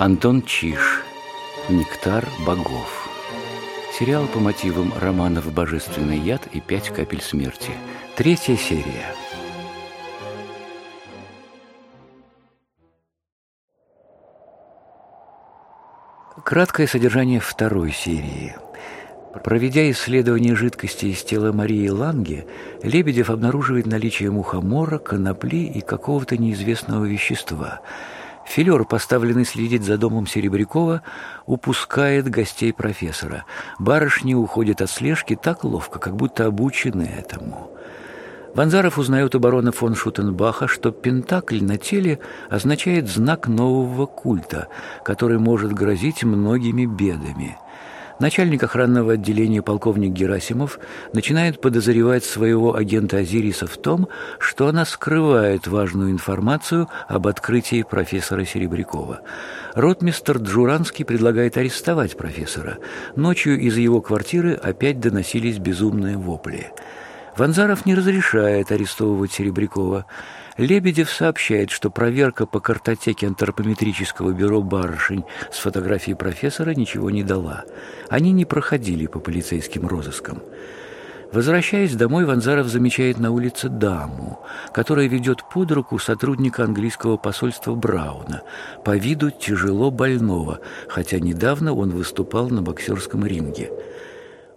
Антон Чиш. Нектар богов. Сериал по мотивам романов «Божественный яд» и «Пять капель смерти». Третья серия. Краткое содержание второй серии. Проведя исследование жидкости из тела Марии Ланге, Лебедев обнаруживает наличие мухомора, конопли и какого-то неизвестного вещества – Филер, поставленный следить за домом Серебрякова, упускает гостей профессора. Барышни уходят от слежки так ловко, как будто обучены этому. Ванзаров узнает у барона фон Шутенбаха, что пентакль на теле означает знак нового культа, который может грозить многими бедами – Начальник охранного отделения полковник Герасимов начинает подозревать своего агента Азириса в том, что она скрывает важную информацию об открытии профессора Серебрякова. Ротмистер Джуранский предлагает арестовать профессора. Ночью из его квартиры опять доносились безумные вопли. Ванзаров не разрешает арестовывать Серебрякова. Лебедев сообщает, что проверка по картотеке антропометрического бюро «Барышень» с фотографией профессора ничего не дала. Они не проходили по полицейским розыскам. Возвращаясь домой, Ванзаров замечает на улице даму, которая ведет под руку сотрудника английского посольства Брауна, по виду тяжело больного, хотя недавно он выступал на боксерском ринге.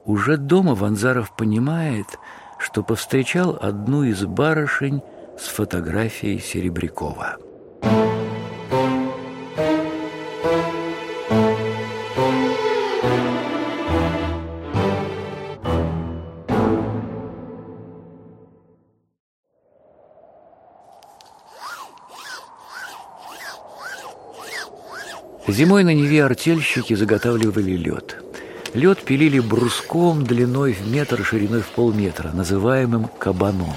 Уже дома Ванзаров понимает, что повстречал одну из барышень с фотографией Серебрякова. Зимой на Неве артельщики заготавливали лед. Лед пилили бруском длиной в метр, шириной в полметра, называемым кабаном.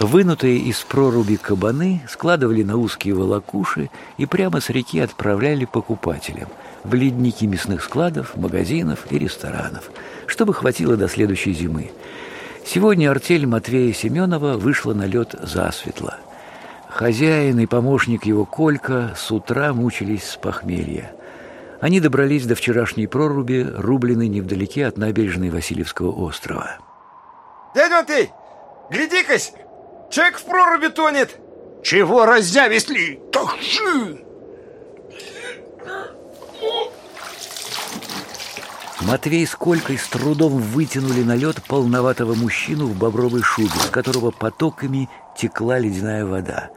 Вынутые из проруби кабаны складывали на узкие волокуши и прямо с реки отправляли покупателям в ледники мясных складов, магазинов и ресторанов, чтобы хватило до следующей зимы. Сегодня артель Матвея Семенова вышла на лед засветло. Хозяин и помощник его Колька с утра мучились с похмелья. Они добрались до вчерашней проруби, рубленной невдалеке от набережной Васильевского острова. «Дядя Матвей, гляди-кась, Человек в проруби тонет. Чего раззявисли? Тахши! Матвей с Колькой с трудом вытянули на лед полноватого мужчину в бобровой шубе, с которого потоками текла ледяная вода.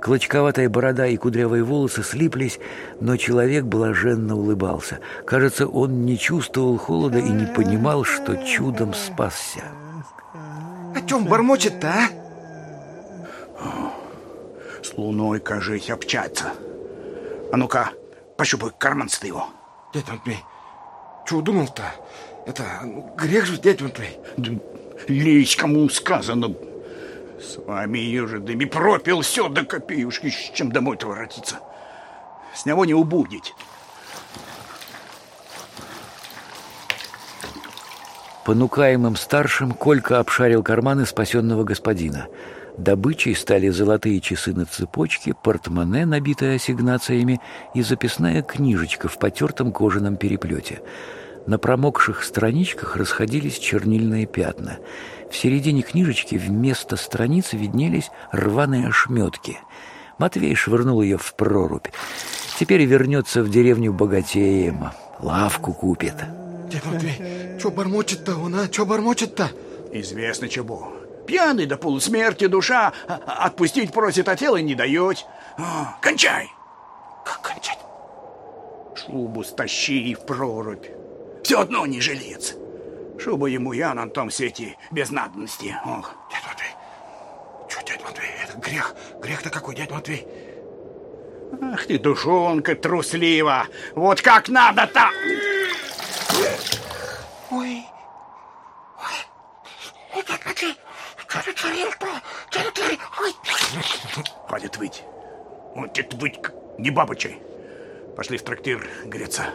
Клочковатая борода и кудрявые волосы слиплись, но человек блаженно улыбался. Кажется, он не чувствовал холода и не понимал, что чудом спасся. О чем бормочет-то, а? С луной, кажись, общаться. А ну-ка, пощупай карман его. Дядь Матвей, что удумал-то? Это грех же, дядь Матвей. Да, лезь, кому сказано. С вами ежедыми пропил все до копеюшки, с чем домой-то воротиться. С него не убудить. Понукаемым старшим Колька обшарил карманы спасенного господина – Добычей стали золотые часы на цепочке, портмоне, набитое ассигнациями, и записная книжечка в потертом кожаном переплете. На промокших страничках расходились чернильные пятна. В середине книжечки вместо страниц виднелись рваные ошметки. Матвей швырнул ее в прорубь. Теперь вернется в деревню богатеем, лавку купит. Дядь Матвей, что бормочет-то он, а? Что бормочет-то? Известно чего. Пьяный до полусмерти душа, отпустить просит, а тело не дает. А, кончай! Как кончать? Шубу стащи в прорубь. Все одно не жилец. Шуба ему я на том свете без надобности. Ох. Дядь Матвей, что, дядь Матвей, это грех. Грех-то какой, дядь Матвей? Ах ты, душонка труслива. Вот как надо-то! Ой, ой, дядь Матвей, Ой! Хватит выть. Вот это быть не бабочей. Пошли в трактир греться.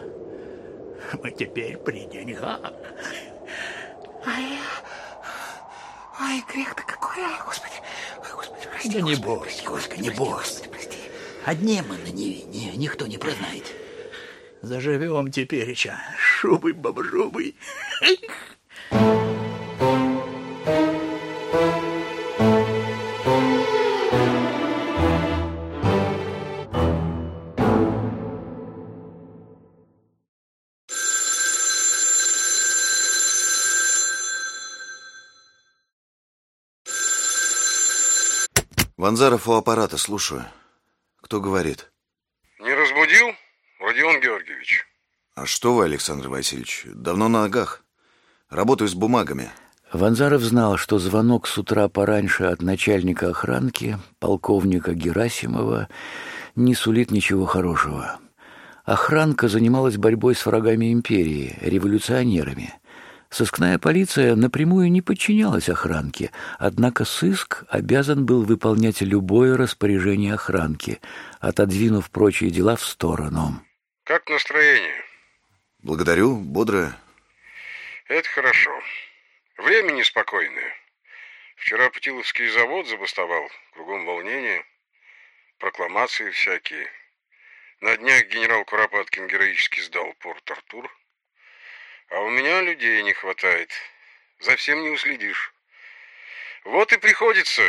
Мы теперь при деньгах. Ай, ай, грех-то какой, ай, господи. Ой, господи, прости, Да не бойся, господи, не бойся. Одни мы на Неве, никто не прознает. Заживем тепереча. Шубы бабжубы. Ванзаров у аппарата, слушаю. Кто говорит? Не разбудил, Родион Георгиевич? А что вы, Александр Васильевич, давно на ногах. Работаю с бумагами. Ванзаров знал, что звонок с утра пораньше от начальника охранки, полковника Герасимова, не сулит ничего хорошего. Охранка занималась борьбой с врагами империи, революционерами. Сыскная полиция напрямую не подчинялась охранке, однако сыск обязан был выполнять любое распоряжение охранки, отодвинув прочие дела в сторону. Как настроение? Благодарю, бодрое. Это хорошо. Время неспокойное. Вчера Путиловский завод забастовал, кругом волнение, прокламации всякие. На днях генерал Куропаткин героически сдал порт Артур. А у меня людей не хватает. За всем не уследишь. Вот и приходится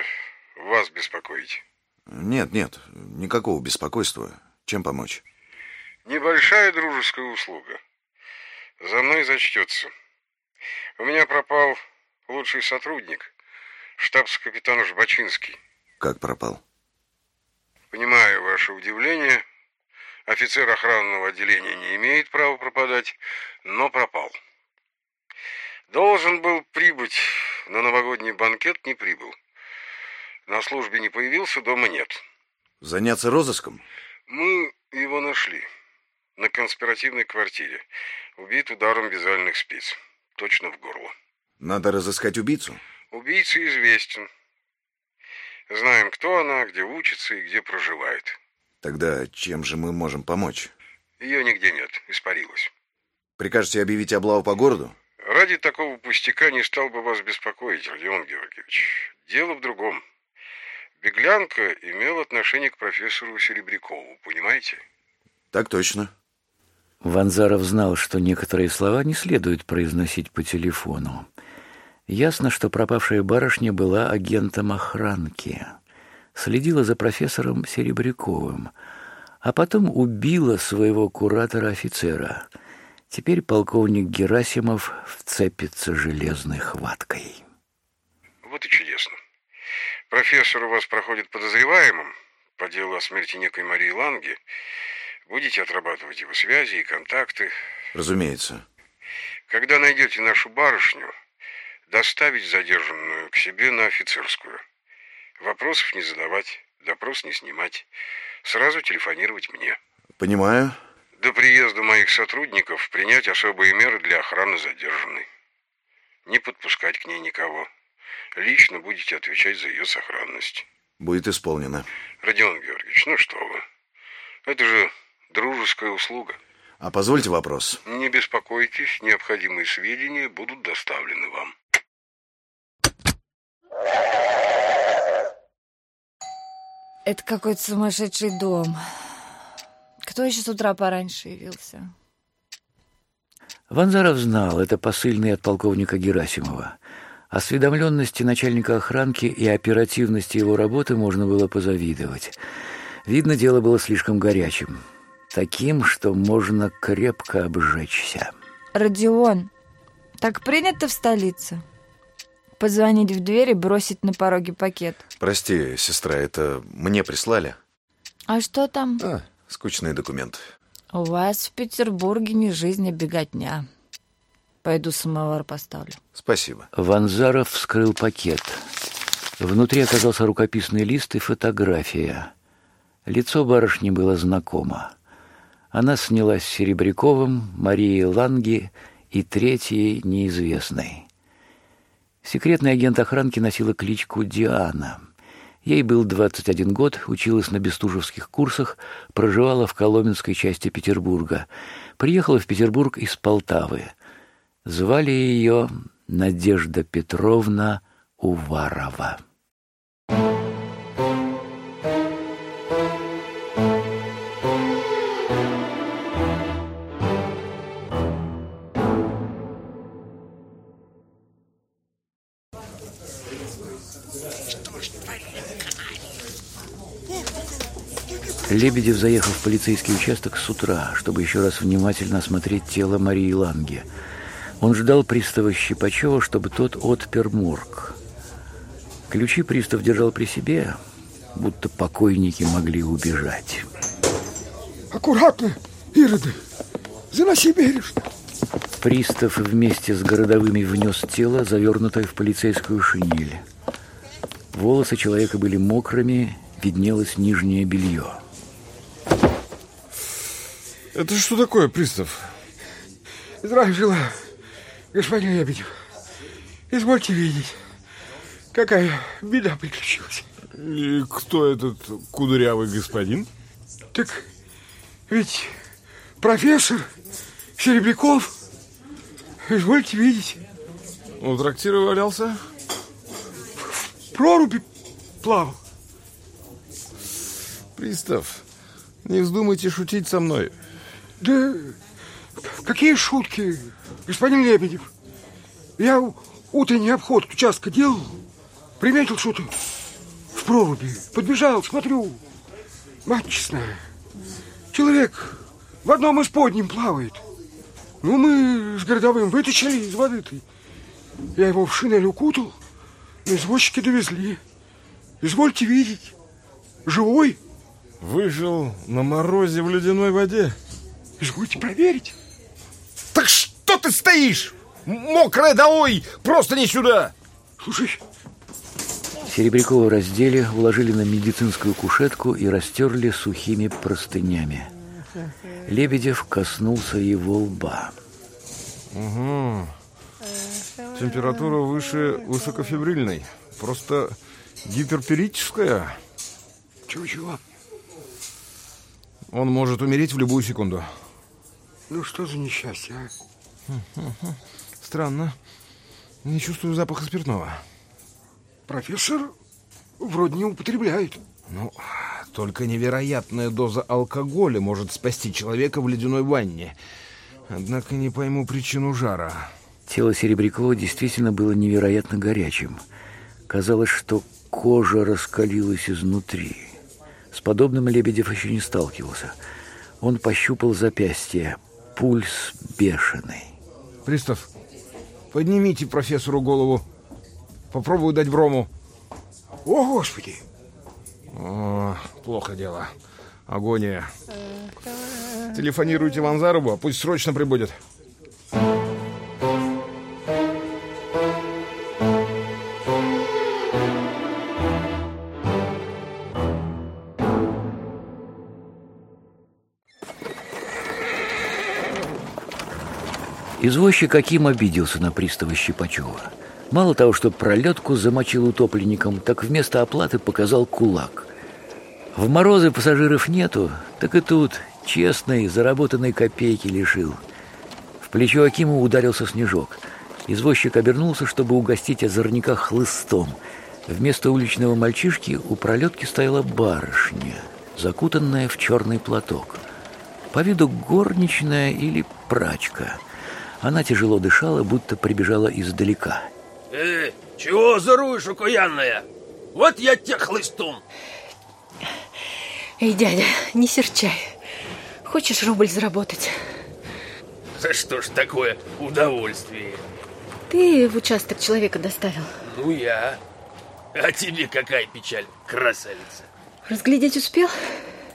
вас беспокоить. Нет, нет, никакого беспокойства. Чем помочь? Небольшая дружеская услуга. За мной зачтется. У меня пропал лучший сотрудник, штабс-капитан Жбачинский. Как пропал? Понимаю ваше удивление. Офицер охранного отделения не имеет права пропадать, но пропал. Должен был прибыть на новогодний банкет, не прибыл. На службе не появился, дома нет. Заняться розыском? Мы его нашли. На конспиративной квартире. Убит ударом вязальных спиц. Точно в горло. Надо разыскать убийцу? Убийца известен. Знаем, кто она, где учится и где проживает. Тогда чем же мы можем помочь? Ее нигде нет, испарилась. Прикажете объявить облаву по городу? Ради такого пустяка не стал бы вас беспокоить, Родион Георгиевич. Дело в другом. Беглянка имела отношение к профессору Серебрякову, понимаете? Так точно. Ванзаров знал, что некоторые слова не следует произносить по телефону. Ясно, что пропавшая барышня была агентом охранки. Следила за профессором Серебряковым, а потом убила своего куратора-офицера. Теперь полковник Герасимов вцепится железной хваткой. Вот и чудесно. Профессор у вас проходит подозреваемым по делу о смерти некой Марии Ланге. Будете отрабатывать его связи и контакты. Разумеется. Когда найдете нашу барышню, доставить задержанную к себе на офицерскую. Вопросов не задавать, допрос не снимать. Сразу телефонировать мне. Понимаю. До приезда моих сотрудников принять особые меры для охраны задержанной. Не подпускать к ней никого. Лично будете отвечать за ее сохранность. Будет исполнено. Родион Георгиевич, ну что вы. Это же дружеская услуга. А позвольте вопрос. Не беспокойтесь, необходимые сведения будут доставлены вам. Это какой-то сумасшедший дом. Кто еще с утра пораньше явился? Ванзаров знал, это посыльный от полковника Герасимова. Осведомленности начальника охранки и оперативности его работы можно было позавидовать. Видно, дело было слишком горячим. Таким, что можно крепко обжечься. Родион, так принято в столице? Позвонить в дверь и бросить на пороге пакет. Прости, сестра, это мне прислали? А что там? А, скучный документ. У вас в Петербурге не жизнь, а беготня. Пойду самовар поставлю. Спасибо. Ванзаров вскрыл пакет. Внутри оказался рукописный лист и фотография. Лицо барышни было знакомо. Она снялась с Серебряковым, Марией Ланги и третьей неизвестной. Секретный агент охранки носила кличку Диана. Ей был 21 год, училась на бестужевских курсах, проживала в Коломенской части Петербурга. Приехала в Петербург из Полтавы. Звали ее Надежда Петровна Уварова. Лебедев заехал в полицейский участок с утра, чтобы еще раз внимательно осмотреть тело Марии Ланге. Он ждал пристава Щипачева, чтобы тот отпер морг. Ключи пристав держал при себе, будто покойники могли убежать. Аккуратно, Ироды, заноси бережно. Пристав вместе с городовыми внес тело, завернутое в полицейскую шинель. Волосы человека были мокрыми, виднелось нижнее белье. Это что такое, пристав? Здравия желаю, господин Лебедев. Извольте видеть, какая беда приключилась. И кто этот кудрявый господин? Так ведь профессор Серебряков, извольте видеть. У трактира валялся? В проруби плавал. Пристав, не вздумайте шутить со мной. Да какие шутки, господин Лебедев. Я утренний обход участка делал, приметил что-то в проруби, подбежал, смотрю. Мать честная, человек в одном из подним плавает. Ну, мы с городовым вытащили из воды-то. Я его в шинель укутал, но извозчики довезли. Извольте видеть, живой. Выжил на морозе в ледяной воде. Извольте проверить. Так что ты стоишь? Мокрая долой! Просто не сюда! Слушай, Серебрякова раздели, уложили на медицинскую кушетку и растерли сухими простынями. Лебедев коснулся его лба. Угу. Температура выше высокофибрильной. Просто гиперперическая. чего-чего? Он может умереть в любую секунду. Ну, что за несчастье, а? Странно. Не чувствую запаха спиртного. Профессор вроде не употребляет. Ну, только невероятная доза алкоголя может спасти человека в ледяной ванне. Однако не пойму причину жара. Тело Серебрякова действительно было невероятно горячим. Казалось, что кожа раскалилась изнутри. С подобным Лебедев еще не сталкивался. Он пощупал запястье. Пульс бешеный. Пристав, поднимите профессору голову. Попробую дать брому. О, Господи! О, плохо дело. Агония. Телефонируйте Ванзарову, а пусть срочно прибудет. Извозчик Аким обиделся на пристава Щипачева. Мало того, что пролетку замочил утопленником, так вместо оплаты показал кулак. В морозы пассажиров нету, так и тут честной, заработанной копейки лишил. В плечо Акиму ударился снежок. Извозчик обернулся, чтобы угостить озорника хлыстом. Вместо уличного мальчишки у пролетки стояла барышня, закутанная в черный платок. По виду горничная или прачка. Она тяжело дышала, будто прибежала издалека. Э, чего заруешь, окаянная? Вот я тебя хлыстом. Эй, дядя, не серчай. Хочешь рубль заработать? За что ж такое удовольствие? Ты в участок человека доставил. Ну, я. А тебе какая печаль, красавица? Разглядеть успел?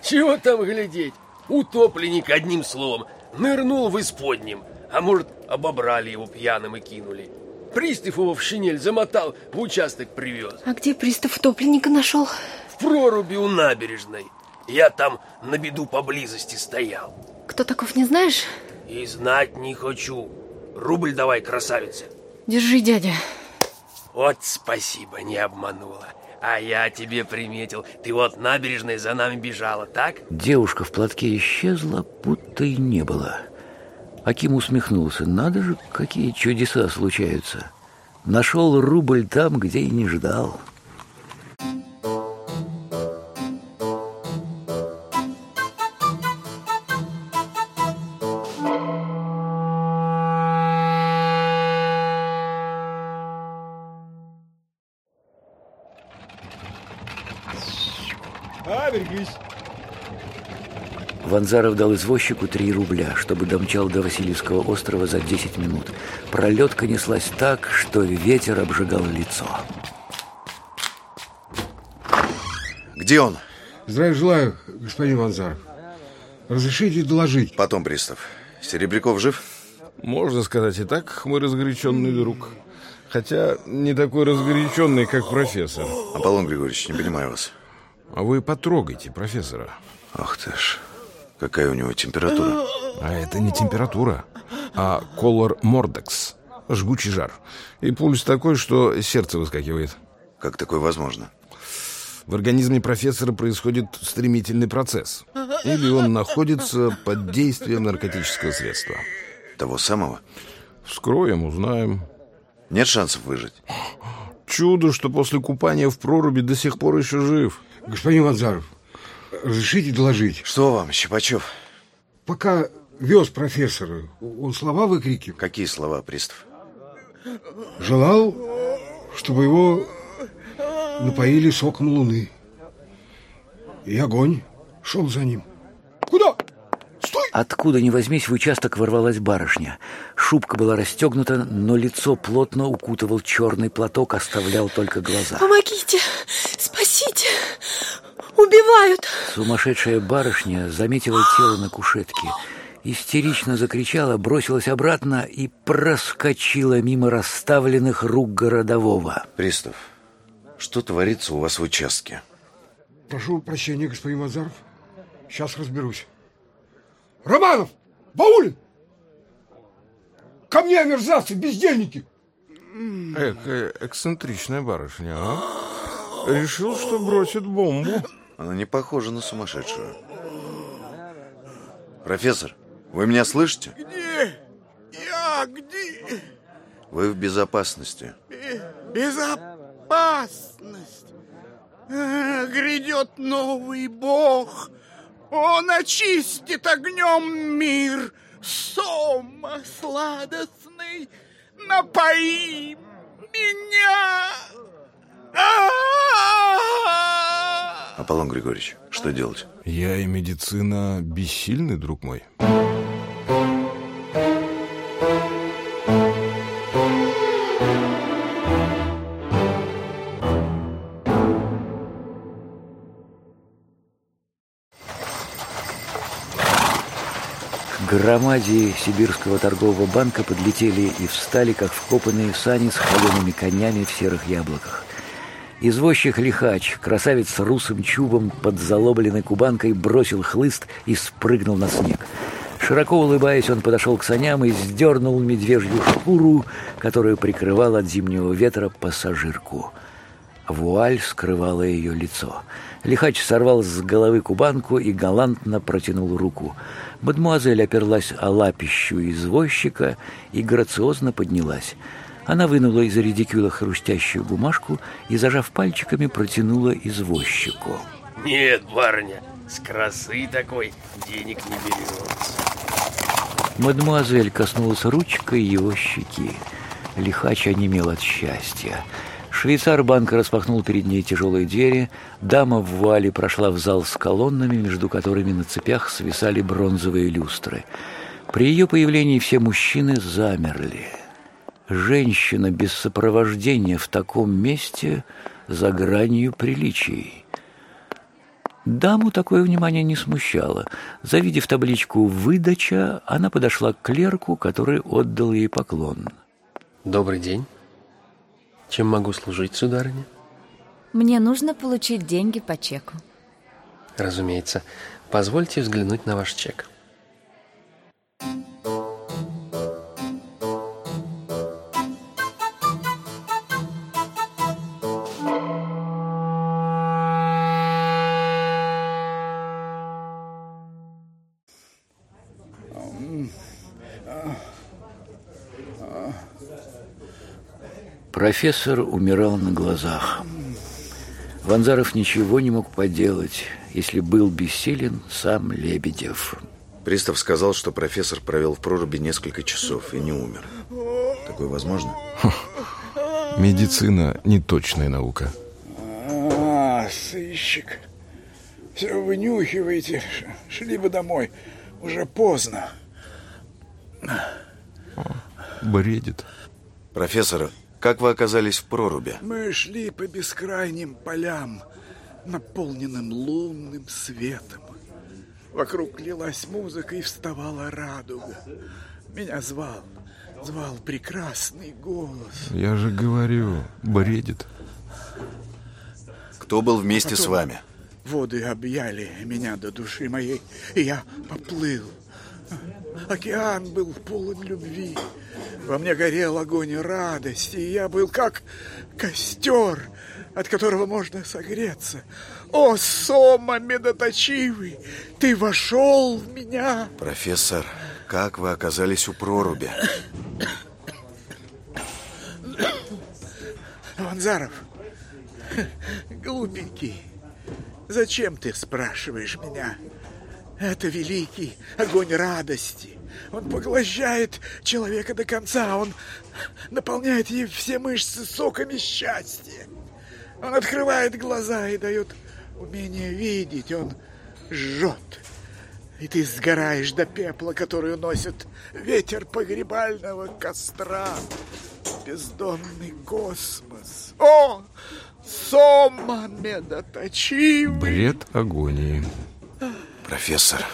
Чего там глядеть? Утопленник, одним словом, нырнул в исподнем. А может, обобрали его пьяным и кинули. Пристав его в шинель замотал, в участок привез. А где пристав утопленника нашел? В проруби у набережной. Я там на беду поблизости стоял. Кто таков, не знаешь? И знать не хочу. Рубль давай, красавица. Держи, дядя. Вот спасибо, не обманула. А я тебе приметил. Ты вот набережной за нами бежала, так? Девушка в платке исчезла, будто и не было. Аким усмехнулся. Надо же, какие чудеса случаются. Нашел рубль там, где и не ждал. Ванзаров дал извозчику 3 рубля, чтобы домчал до Васильевского острова за 10 минут. Пролетка неслась так, что ветер обжигал лицо. Где он? Здравия желаю, господин Ванзаров. Разрешите доложить? Потом, пристав. Серебряков жив? Можно сказать и так, мой разгоряченный друг. Хотя не такой разгоряченный, как профессор. Аполлон Григорьевич, не понимаю вас. А вы потрогайте профессора. Ах ты ж, какая у него температура. А это не температура, а колор мордекс. Жгучий жар. И пульс такой, что сердце выскакивает. Как такое возможно? В организме профессора происходит стремительный процесс. Или он находится под действием наркотического средства. Того самого? Вскроем, узнаем. Нет шансов выжить? Чудо, что после купания в проруби до сих пор еще жив. Господин Ванзаров, разрешите доложить? Что вам, Щипачев? Пока вез профессора, он слова выкрикивал. Какие слова, пристав? Желал, чтобы его напоили соком луны. И огонь шел за ним. Куда? Стой! Откуда ни возьмись, в участок ворвалась барышня. Шубка была расстегнута, но лицо плотно укутывал черный платок, оставлял только глаза. Помогите! Убивают! Сумасшедшая барышня заметила тело на кушетке, истерично закричала, бросилась обратно и проскочила мимо расставленных рук городового. Пристав, что творится у вас в участке? Прошу прощения, господин Ванзаров. Сейчас разберусь. Романов! Баулин! Ко мне, мерзавцы, бездельники! Эк, э, эксцентричная барышня, а? Решил, что бросит бомбу. Она не похожа на сумасшедшую. Профессор, вы меня слышите? Где? Я где? Вы в безопасности. Безопасность. А, Грядет новый бог. Он очистит огнем мир. Сома сладостный, напои меня. А-а-а! Аполлон Григорьевич, что делать? Я и медицина бессильны, друг мой. К громаде Сибирского торгового банка подлетели и встали, как вкопанные сани с холеными конями в серых яблоках. Извозчик лихач, красавец с русым чубом под залобленной кубанкой, бросил хлыст и спрыгнул на снег. Широко улыбаясь, он подошел к саням и сдернул медвежью шкуру, которую прикрывал от зимнего ветра пассажирку. Вуаль скрывала ее лицо. Лихач сорвал с головы кубанку и галантно протянул руку. Мадмуазель оперлась о лапищу извозчика и грациозно поднялась. Она вынула из редикюла хрустящую бумажку и, зажав пальчиками, протянула извозчику. Нет, барыня, с красы такой денег не берется. Мадмуазель коснулась ручкой его щеки. Лихач онемел от счастья. Швейцар банка распахнул перед ней тяжелые двери. Дама в вуале прошла в зал с колоннами, между которыми на цепях свисали бронзовые люстры. При ее появлении все мужчины замерли. Женщина без сопровождения в таком месте за гранью приличий. Даму такое внимание не смущало. Завидев табличку «Выдача», она подошла к клерку, который отдал ей поклон. Добрый день. Чем могу служить, сударыня? Мне нужно получить деньги по чеку. Разумеется. Позвольте взглянуть на ваш чек. Профессор умирал на глазах. Ванзаров ничего не мог поделать, если был бессилен сам Лебедев. Пристав сказал, что профессор провел в проруби несколько часов и не умер. Такое возможно? Медицина – не точная наука. А, сыщик. все вынюхиваете. Шли бы домой. Уже поздно. Бредит. Профессор, как вы оказались в проруби? Мы шли по бескрайним полям, наполненным лунным светом. Вокруг лилась музыка и вставала радуга. Меня звал, звал прекрасный голос. Я же говорю, бредит. Кто был вместе Потом с вами? Воды объяли меня до души моей, и я поплыл. Океан был полон любви. Во мне горел огонь радости, и я был как костер, от которого можно согреться. О, Сома медоточивый, ты вошел в меня. Профессор, как вы оказались у проруби? Ванзаров, глупенький, зачем ты спрашиваешь меня? Это великий огонь радости. Он поглощает человека до конца. Он наполняет ей все мышцы соками счастья. Он открывает глаза и дает умение видеть. Он жжет. И ты сгораешь до пепла, который уносит ветер погребального костра. Бездонный космос. О, Сома медоточивый. Бред агонии. Профессор,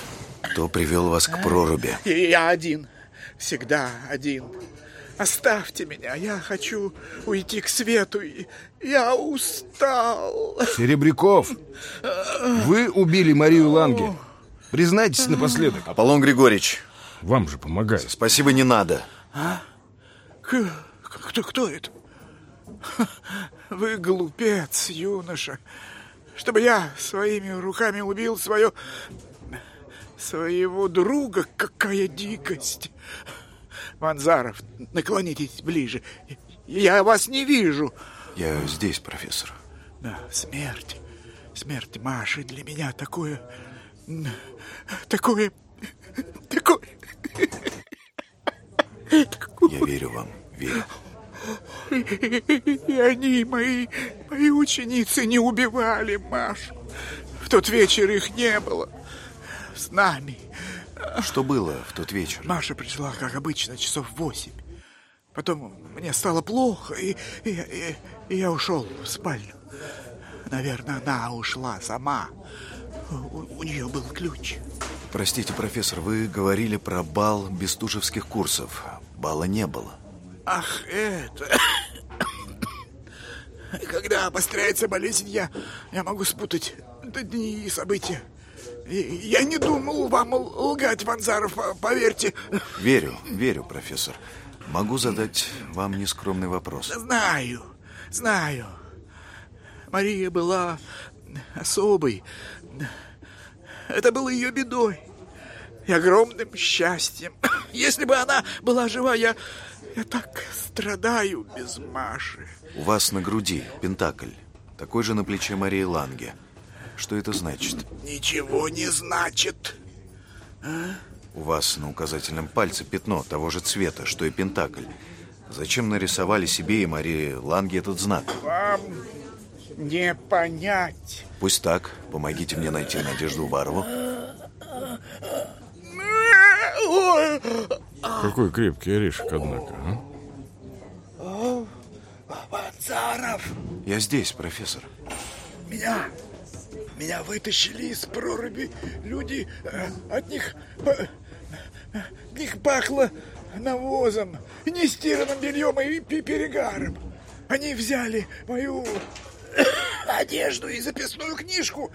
кто привел вас к проруби? Я один, всегда один. Оставьте меня, я хочу уйти к свету. Я устал. Серебряков, вы убили Марию Ланге. Признайтесь напоследок. Аполлон Григорьевич. Вам же помогает. Спасибо, не надо. А? К- кто, кто это? Вы глупец, юноша. Чтобы я своими руками убил свое... своего друга, какая дикость. Ванзаров, наклонитесь ближе. Я вас не вижу. Я здесь, профессор. Да, смерть. Смерть Маши для меня такое... Такое... Такое... Я верю вам, верю. И они, мои, мои ученицы, не убивали Машу. В тот вечер их не было. С нами. Что было в тот вечер? Маша пришла, как обычно, часов восемь. Потом мне стало плохо, и, и, и- и я ушел в спальню. Наверное, она ушла сама. У, у нее был ключ. Простите, профессор, вы говорили про бал бестужевских курсов. Бала не было. Ах, это... Когда обостряется болезнь, я, я могу спутать дни и события. Я не думал вам лгать, Ванзаров, а, поверьте. Верю, верю, профессор. Могу задать вам нескромный вопрос. Знаю, знаю. Мария была особой. Это было ее бедой и огромным счастьем. Если бы она была жива, я, я так страдаю без Маши. У вас на груди пентакль. Такой же на плече Марии Ланге. Что это значит? Ничего не значит. У вас на указательном пальце пятно того же цвета, что и пентакль. Зачем нарисовали себе и Марии Ланге этот знак? Вам не понять. Пусть так. Помогите мне найти Надежду Уварову. Ой, Какой крепкий орешек, однако, а? Ванзаров, Я здесь, профессор. меня, меня вытащили из проруби люди. э, От них, э, от них пахло навозом, нестиранным бельем и пе- перегаром. Они взяли мою одежду и записную книжку.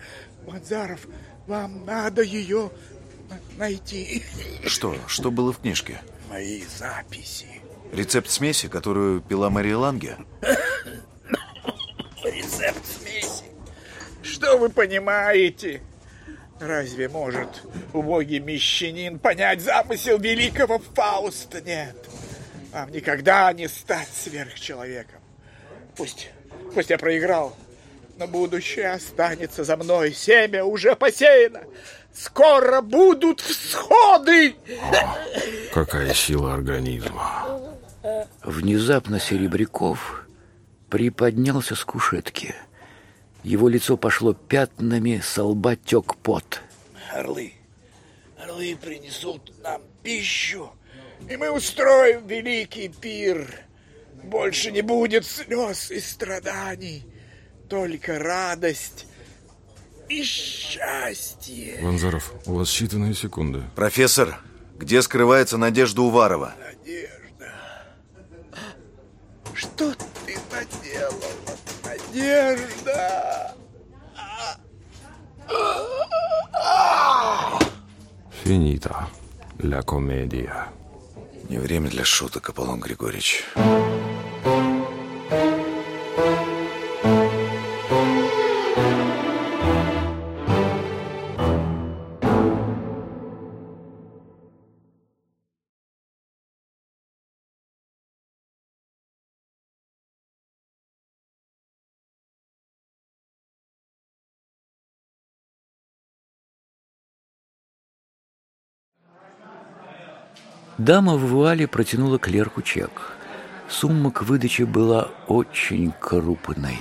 Ванзаров, вам надо ее найти. Что? Что было в книжке? Мои записи. Рецепт смеси, которую пила Мария Ланге? Рецепт смеси. Что вы понимаете? Разве может убогий мещанин понять замысел великого Фауста? Нет. Вам никогда не стать сверхчеловеком. Пусть, пусть я проиграл, но будущее останется за мной. Семя уже посеяно. Скоро будут всходы. Какая сила организма. Внезапно Серебряков приподнялся с кушетки. Его лицо пошло пятнами, со лба тек пот. Орлы, орлы принесут нам пищу, и мы устроим великий пир. Больше не будет слез и страданий, только радость и счастье. Ванзаров, у вас считанные секунды. Профессор, где скрывается Надежда Уварова? Надежда. Что ты наделала, Надежда? Финита. Ля комедия. Не время для шуток, Аполлон Григорьевич. Дама в вуале протянула клерку чек. Сумма к выдаче была очень крупной.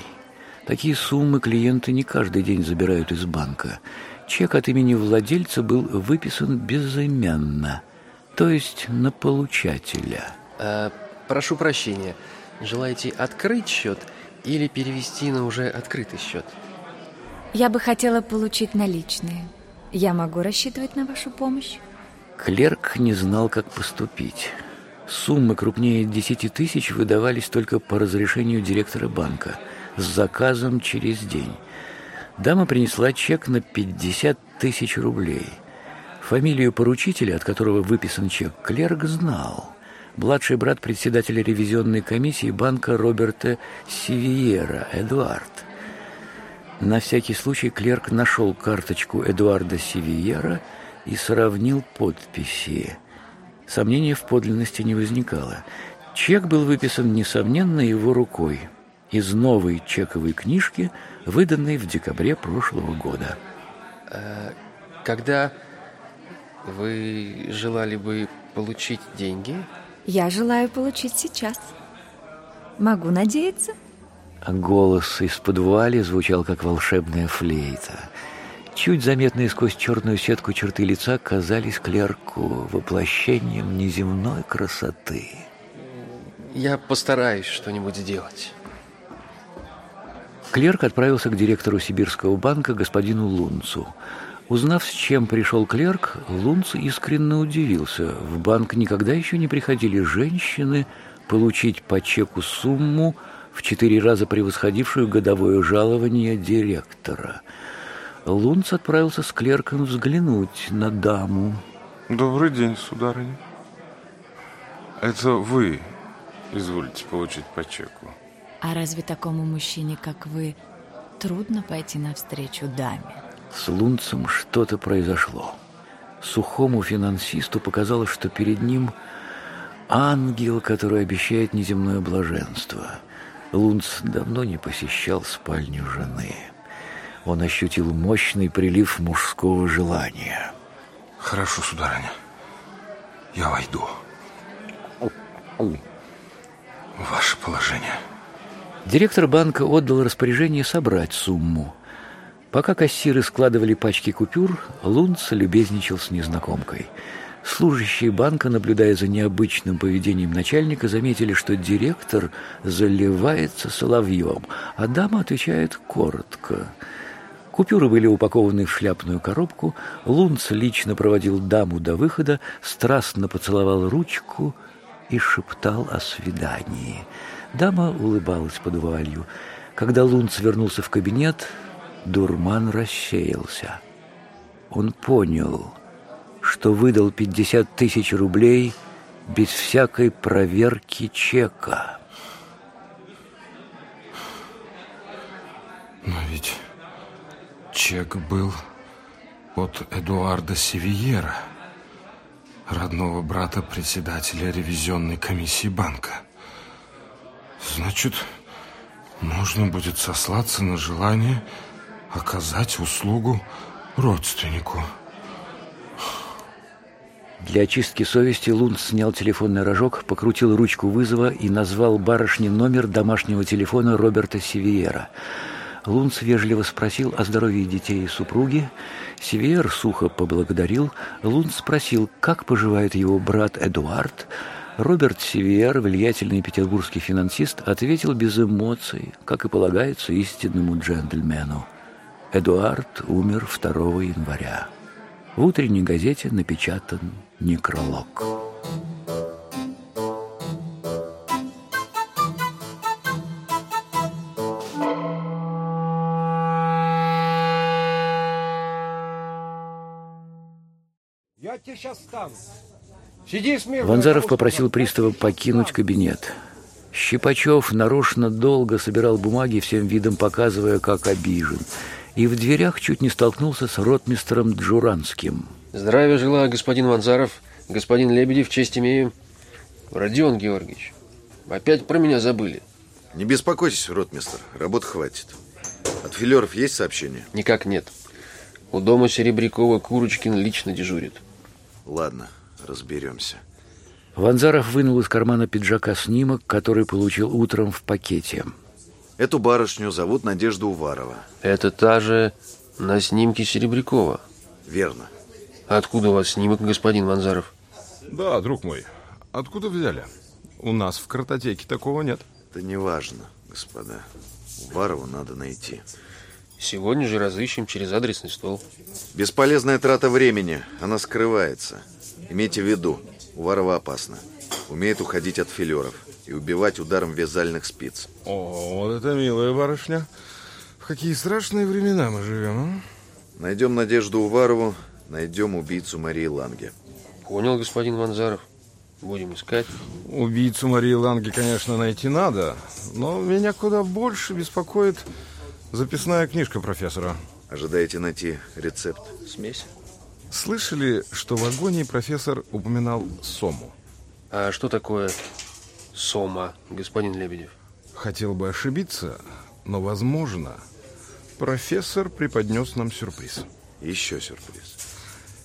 Такие суммы клиенты не каждый день забирают из банка. Чек от имени владельца был выписан безымянно, то есть на получателя. А, прошу прощения, желаете открыть счет или перевести на уже открытый счет? Я бы хотела получить наличные. Я могу рассчитывать на вашу помощь? Клерк не знал, как поступить. Суммы крупнее 10 тысяч выдавались только по разрешению директора банка с заказом через день. Дама принесла чек на 50 тысяч рублей. Фамилию поручителя, от которого выписан чек, клерк знал. Младший брат председателя ревизионной комиссии банка Роберта Сивиера, Эдуард. На всякий случай клерк нашел карточку Эдуарда Сивиера и сравнил подписи. Сомнения в подлинности не возникало. Чек был выписан, несомненно, его рукой из новой чековой книжки, выданной в декабре прошлого года. А, когда вы желали бы получить деньги? Я желаю получить сейчас. Могу надеяться? Голос из-под вуали звучал, как волшебная флейта. Чуть заметные сквозь черную сетку черты лица казались клерку воплощением неземной красоты. Я постараюсь что-нибудь сделать. Клерк отправился к директору Сибирского банка господину Лунцу. Узнав, с чем пришел клерк, Лунц искренне удивился. В банк никогда еще не приходили женщины получить по чеку сумму в четыре раза превосходившую годовое жалование директора. Лунц отправился с клерком взглянуть на даму. Добрый день, сударыня. Это вы изволите получить по чеку. А разве такому мужчине, как вы, трудно пойти навстречу даме? С Лунцем что-то произошло. Сухому финансисту показалось, что перед ним ангел, который обещает неземное блаженство. Лунц давно не посещал спальню жены. Он ощутил мощный прилив мужского желания. Хорошо, сударыня. Я войду. Ваше положение. Директор банка отдал распоряжение собрать сумму. Пока кассиры складывали пачки купюр, Лунц любезничал с незнакомкой. Служащие банка, наблюдая за необычным поведением начальника, заметили, что директор заливается соловьем, а дама отвечает коротко. Купюры были упакованы в шляпную коробку, Лунц лично проводил даму до выхода, страстно поцеловал ручку и шептал о свидании – Дама улыбалась под вуалью. Когда Лунц вернулся в кабинет, дурман рассеялся. Он понял, что выдал 50 тысяч рублей без всякой проверки чека. Но ведь чек был от Эдуарда Севиера, родного брата председателя ревизионной комиссии банка. Значит, можно будет сослаться на желание оказать услугу родственнику. Для очистки совести Лунд снял телефонный рожок, покрутил ручку вызова и назвал барышне номер домашнего телефона Роберта Севиера. Лунц вежливо спросил о здоровье детей и супруги. Север сухо поблагодарил. Лунц спросил, как поживает его брат Эдуард. Роберт Север, влиятельный петербургский финансист, ответил без эмоций, как и полагается истинному джентльмену. Эдуард умер 2 января. В утренней газете напечатан некролог. Я тебе сейчас стану. Сиди смирно. Ванзаров попросил пристава покинуть кабинет. Щипачев нарочно долго собирал бумаги, всем видом показывая, как обижен. И в дверях чуть не столкнулся с ротмистером Джуранским. Здравия желаю, господин Ванзаров. Господин Лебедев, честь имею. Родион Георгиевич, опять про меня забыли. Не беспокойтесь, ротмистер, работы хватит. От филеров есть сообщение? Никак нет. У дома Серебрякова Курочкин лично дежурит. Ладно, разберемся. Ванзаров вынул из кармана пиджака снимок, который получил утром в пакете. Эту барышню зовут Надежда Уварова. Это та же на снимке Серебрякова. Верно. Откуда у вас снимок, господин Ванзаров? Да, друг мой. Откуда взяли? У нас в картотеке такого нет. Это не важно, господа. Уварову надо найти. Сегодня же разыщем через адресный стол. Бесполезная трата времени. Она скрывается. Имейте в виду, Уварова опасна. Умеет уходить от филеров и убивать ударом вязальных спиц. О, вот это милая барышня. В какие страшные времена мы живем, а? Найдем Надежду Уварову, найдем убийцу Марии Ланге. Понял, господин Ванзаров. Будем искать. Убийцу Марии Ланге, конечно, найти надо, но меня куда больше беспокоит записная книжка профессора. Ожидаете найти рецепт смеси? Слышали, что в агонии профессор упоминал сому? А что такое сома, господин Лебедев? Хотел бы ошибиться, но, возможно, профессор преподнес нам сюрприз. Еще сюрприз.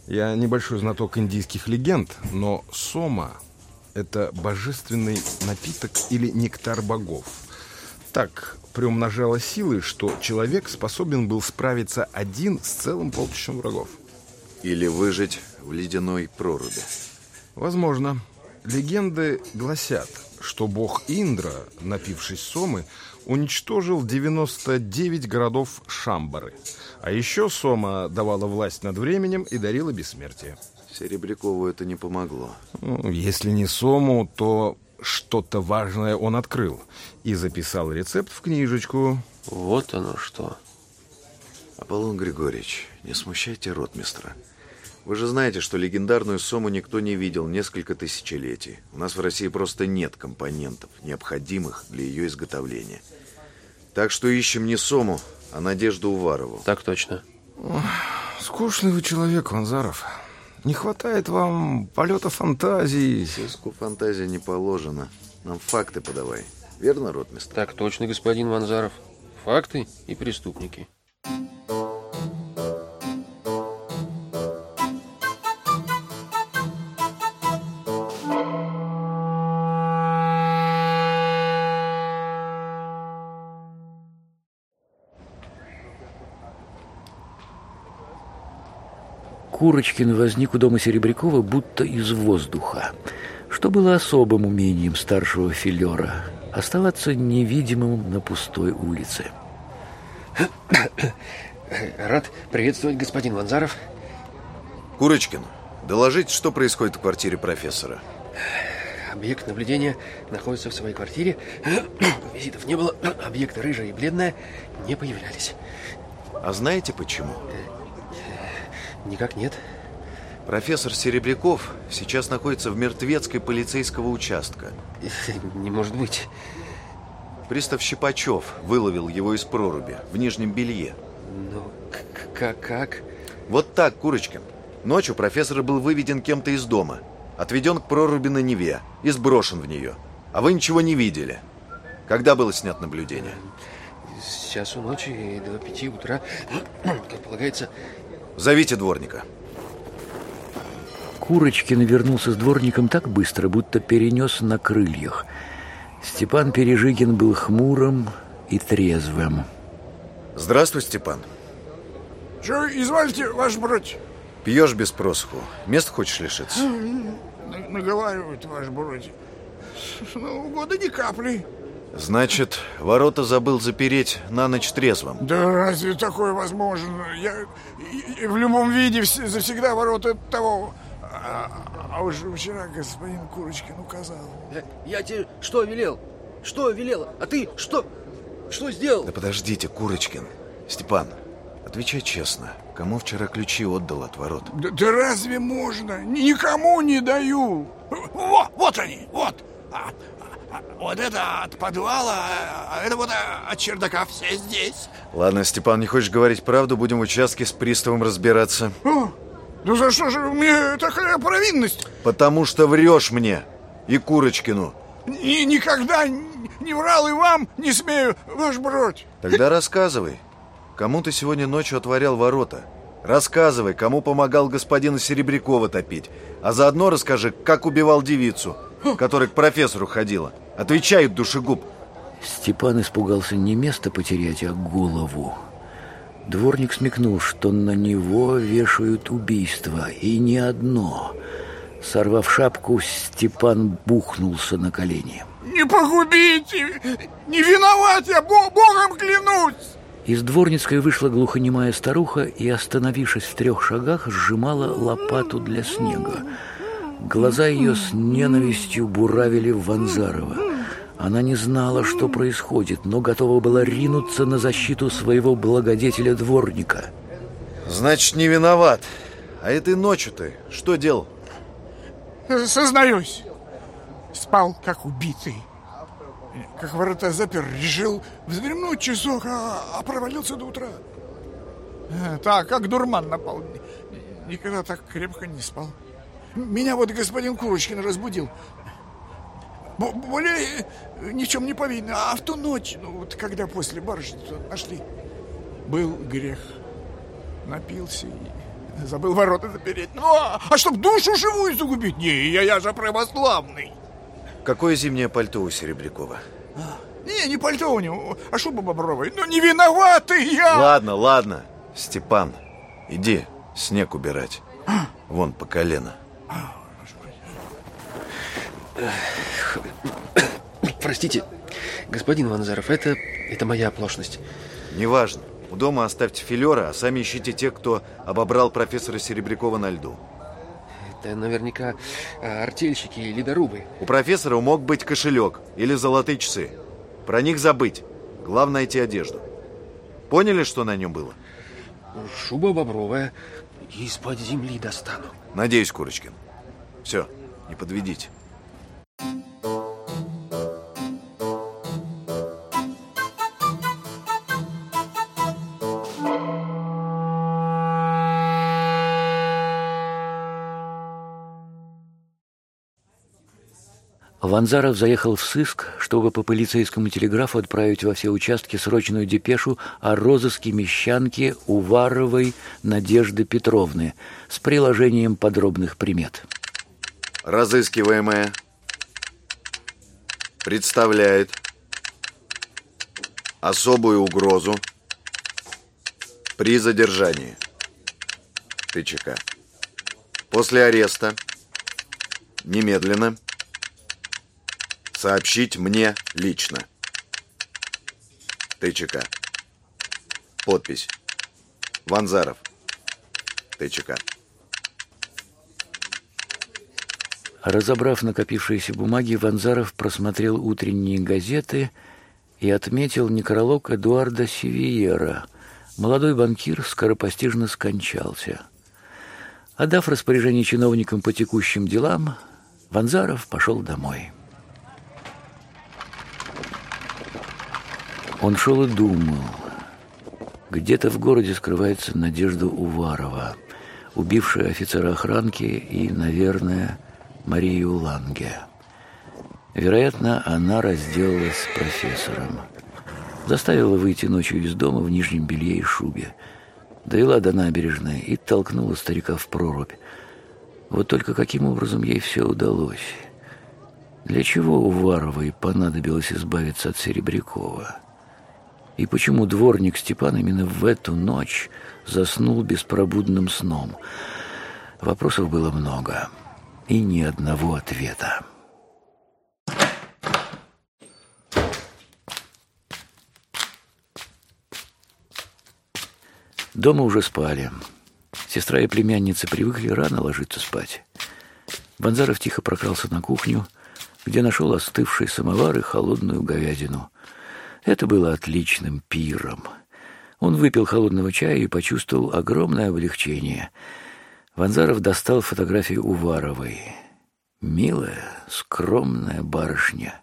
Я небольшой знаток индийских легенд, но сома – это божественный напиток или нектар богов. Так приумножало силы, что человек способен был справиться один с целым полчищем врагов. Или выжить в ледяной проруби. Возможно. Легенды гласят, что бог Индра, напившись сомы, уничтожил 99 городов Шамбары. А еще сома давала власть над временем и дарила бессмертие. Серебрякову это не помогло. Ну, если не сому, то что-то важное он открыл и записал рецепт в книжечку. Вот оно что. Аполлон Григорьевич, не смущайте ротмистра. Вы же знаете, что легендарную сому никто не видел несколько тысячелетий. У нас в России просто нет компонентов, необходимых для ее изготовления. Так что ищем не сому, а Надежду Уварову. Так точно. Ох, скучный вы человек, Ванзаров. Не хватает вам полета фантазии. Сиску фантазия не положена. Нам факты подавай. Верно, ротмистр? Так точно, господин Ванзаров. Факты и преступники. Курочкин возник у дома Серебрякова будто из воздуха, что было особым умением старшего филера – оставаться невидимым на пустой улице. Рад приветствовать, господин Ванзаров. Курочкин, доложите, что происходит в квартире профессора. Объект наблюдения находится в своей квартире. Визитов не было. Объекты рыжая и бледная не появлялись. А знаете почему? Никак нет. Профессор Серебряков сейчас находится в мертвецкой полицейского участка. Не может быть. Пристав Щипачев выловил его из проруби в нижнем белье. Ну, как? как? Вот так, Курочкин. Ночью профессор был выведен кем-то из дома, отведен к проруби на Неве и сброшен в нее. А вы ничего не видели. Когда было снято наблюдение? С часу ночи до пяти утра, как полагается. Зовите дворника. Курочкин вернулся с дворником так быстро, будто перенес на крыльях. Степан Пережигин был хмурым и трезвым. Здравствуй, Степан. Что, извольте, ваш бродь? Пьешь без просуху. Место хочешь лишиться? Наговаривают, ваш бродь. С Нового года ни капли. Значит, ворота забыл запереть на ночь трезвым. Да разве такое возможно? Я и в любом виде вс- завсегда ворота того. А, а уж вчера господин Курочкин указал. Я, я тебе что велел? Что велел? А ты что? Что сделал? Да подождите, Курочкин. Степан, отвечай честно. Кому вчера ключи отдал от ворот? Да, да разве можно? Никому не даю. Во, вот они, вот. А, а, а, вот это от подвала, а это вот а, от чердака все здесь. Ладно, Степан, не хочешь говорить правду, будем в участке с приставом разбираться. О, да за что же мне такая провинность? Потому что врешь мне и Курочкину. Ни- никогда не врал и вам не смею, ваш бродь. Тогда рассказывай, кому ты сегодня ночью отворял ворота? Рассказывай, кому помогал господина Серебрякова топить. А заодно расскажи, как убивал девицу, которая к профессору ходила. Отвечай, душегуб. Степан испугался не место потерять, а голову. Дворник смекнул, что на него вешают убийство, и не одно. Сорвав шапку, Степан бухнулся на колени. Не погубите! Не виноват я, бо- богом клянусь! Из дворницкой вышла глухонемая старуха и, остановившись в трех шагах, сжимала лопату для снега. Глаза ее с ненавистью буравили в Ванзарова. Она не знала, что происходит, но готова была ринуться на защиту своего благодетеля-дворника. Значит, не виноват. А этой ночью ты что делал? Сознаюсь, спал как убитый. Как ворота запер, решил вздремнуть часок, а, а провалился до утра. Э, Так, как дурман напал. Никогда так крепко не спал. Меня вот господин Курочкин разбудил. Бо- Более э, ни в чем не повинен. А в ту ночь, ну вот когда после барышни нашли, был грех. Напился и забыл ворота запереть. Ну, а, а чтоб душу живую загубить? Не, я, я же православный. Какое зимнее пальто у Серебрякова? Не, не пальто у него, а шуба бобровая. Ну, не виноватый я! Ладно, ладно. Степан, иди снег убирать. Вон по колено. Простите, господин Ванзаров, это, это моя оплошность. Неважно. У дома оставьте филера, а сами ищите тех, кто обобрал профессора Серебрякова на льду. Это наверняка а, артельщики и ледорубы. У профессора мог быть кошелек или золотые часы. Про них забыть. Главное найти одежду. Поняли, что на нем было? Шуба бобровая. Из-под земли достану. Надеюсь, Курочкин. Все, не подведите. Ванзаров заехал в сыск, чтобы по полицейскому телеграфу отправить во все участки срочную депешу о розыске мещанки Уваровой Надежды Петровны с приложением подробных примет. Разыскиваемая представляет особую угрозу при задержании ТЧК. После ареста немедленно сообщить мне лично. ТЧК. Подпись. Ванзаров. ТЧК. Разобрав накопившиеся бумаги, Ванзаров просмотрел утренние газеты и отметил некролог Эдуарда Севиера. Молодой банкир скоропостижно скончался. Отдав распоряжение чиновникам по текущим делам, Ванзаров пошел домой. Он шел и думал. Где-то в городе скрывается Надежда Уварова, убившая офицера охранки и, наверное, Марию Ланге. Вероятно, она разделалась с профессором. Заставила выйти ночью из дома в нижнем белье и шубе. Довела до набережной и толкнула старика в прорубь. Вот только каким образом ей все удалось? Для чего Уваровой понадобилось избавиться от Серебрякова? И почему дворник Степан именно в эту ночь заснул беспробудным сном? Вопросов было много и ни одного ответа. Дома уже спали. Сестра и племянница привыкли рано ложиться спать. Ванзаров тихо прокрался на кухню, где нашел остывший самовар и холодную говядину. Это было отличным пиром. Он выпил холодного чая и почувствовал огромное облегчение. Ванзаров достал фотографию Уваровой. Милая, скромная барышня.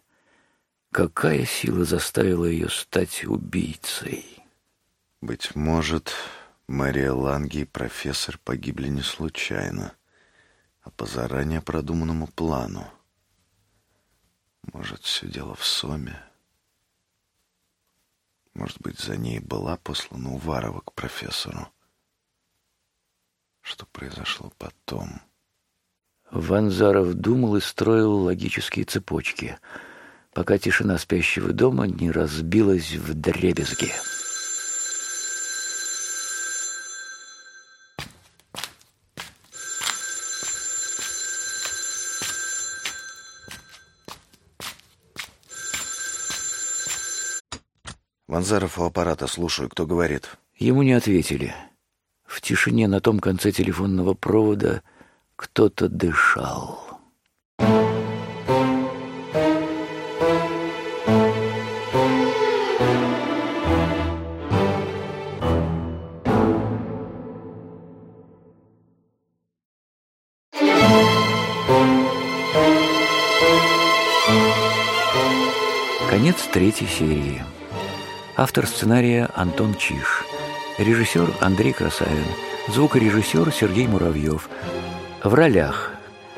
Какая сила заставила ее стать убийцей? Быть может, Мария Ланги и профессор погибли не случайно, а по заранее продуманному плану. Может, все дело в Соме? Может быть, за ней была послана Уварова к профессору? Что произошло потом? Ванзаров думал и строил логические цепочки, пока тишина спящего дома не разбилась в дребезги. Ванзаров у аппарата, слушаю, кто говорит. Ему не ответили. В тишине на том конце телефонного провода кто-то дышал. Конец третьей серии. Автор сценария Антон Чиш. Режиссер Андрей Красавин. Звукорежиссер Сергей Муравьев. В ролях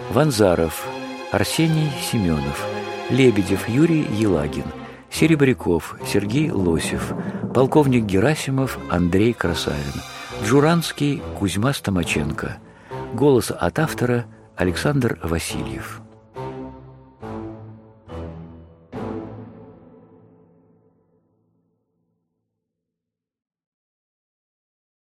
Ванзаров, Арсений Семенов, Лебедев Юрий Елагин, Серебряков Сергей Лосев, полковник Герасимов Андрей Красавин, Джуранский Кузьма Стомаченко. Голос от автора Александр Васильев.